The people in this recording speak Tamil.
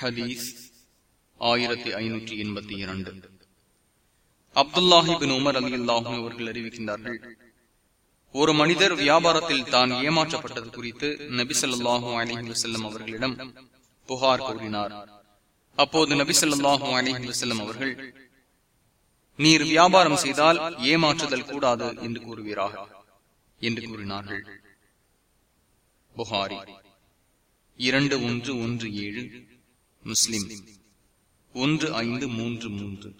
ஹதீஸ் ஆயிரத்தி ஐநூற்றி எண்பத்தி இரண்டு. அப்துல்லாஹிபின் உமர் அலி அல்லாஹும் அவர்கள் அறிவிக்கின்றார்கள் ஒரு மனிதர் வியாபாரத்தில் தான் ஏமாற்றப்பட்டது குறித்து நபிசல்லாஹும் அலிஹி வசல்லம் அவர்களிடம் புகார் கூறினார். அப்போது நபிசல்லாஹும் அலிஹி வசல்லம் அவர்கள் நீர் வியாபாரம் செய்தால் ஏமாற்றுதல் கூடாது என்று கூறுவீராக? என்று கூறினார்கள். புகாரி இரண்டு ஒன்று ஒன்று ஏழு முஸ்லிம். ஒன்று ஐந்து மூன்று மூன்று.